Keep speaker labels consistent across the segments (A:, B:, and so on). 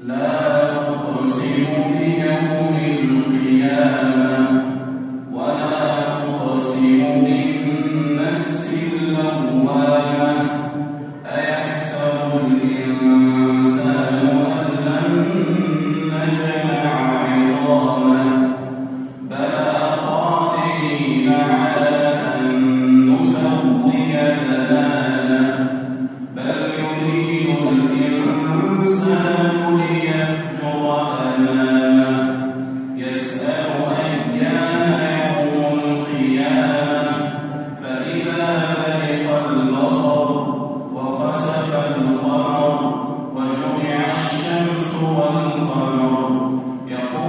A: لا أقسم به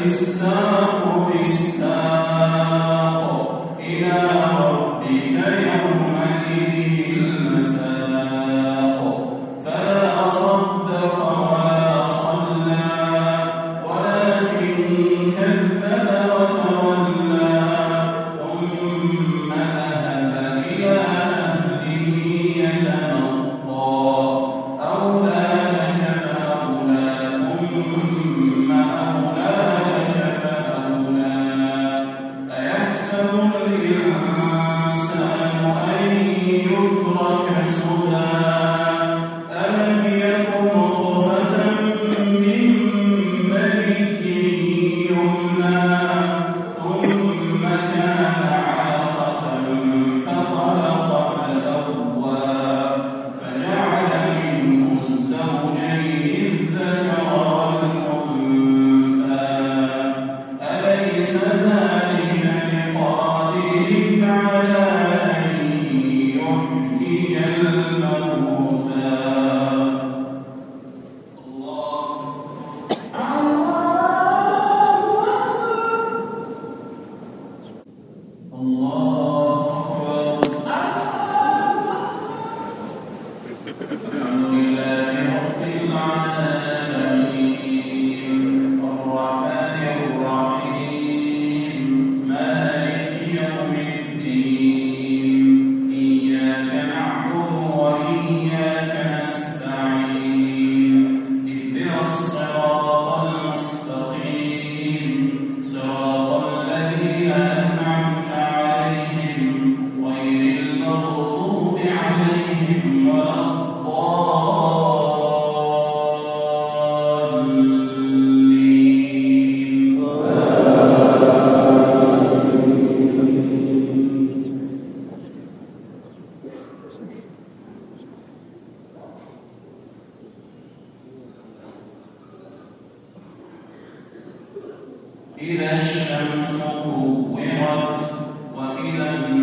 A: وإذا العشار عطلت وإذا